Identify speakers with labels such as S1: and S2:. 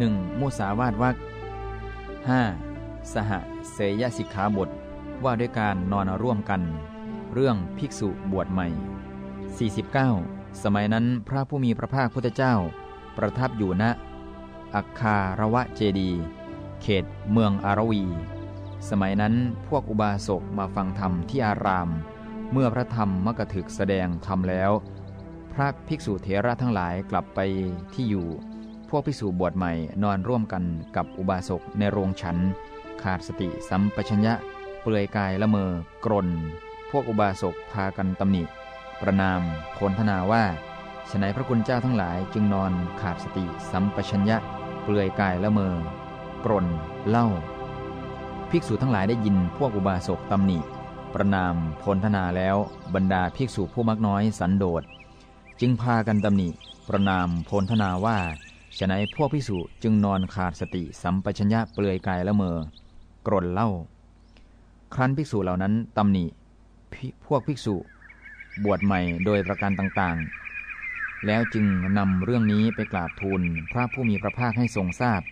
S1: 1. มุสาวาทวัก 5. สหเสยสิกขาบท ว่าด้วยการนอนร่วมกัน เรื่องภิกษุบวชใหม่ 49 สมัยนั้นพระผู้มีพระภาคพุทธเจ้า ประทับอยู่ณอัคคารวะเจดี เขตเมืองอารวี สมัยนั้นพวกอุบาสกมาฟังธรรมที่อาราม เมื่อพระธรรมมกถึกแสดงธรรมแล้ว พระภิกษุเถระทั้งหลายกลับไปที่อยู่ วกภิกษุบวชใหม่นอนร่วมกันกับอุบาสกในโรงฉัน ขาดสติสัมปชัญญะ เปลือยกายละเมอกรน พวกอุบาสกพากันตำหนิ ประนามโพลธนาว่าฉนัยพระคุณเจ้าทั้งหลายจึงนอนขาดสติสัมปชัญญะ เปลือยกายละเมอกรนเล่า ภิกษุทั้งหลายได้ยินพวกอุบาสกตำหนิ ประนามโพลธนาแล้วบรรดาภิกษุผู้มักน้อยสันโดษ จึงพากันตำหนิ ประนามโพลธนาว่า ฉนัยพวกพิสุจึงนอนขาดสติสัมปชัญญะเปลือยกายละเมอกรนเล่า ครั้นภิกษุเหล่านั้นตำหนิพวกภิกษุบวชใหม่โดยประการต่างๆ แล้วจึงนำเรื่องนี้ไปกราบทูลพระผู้มีพระภาคให้ทรงทราบพ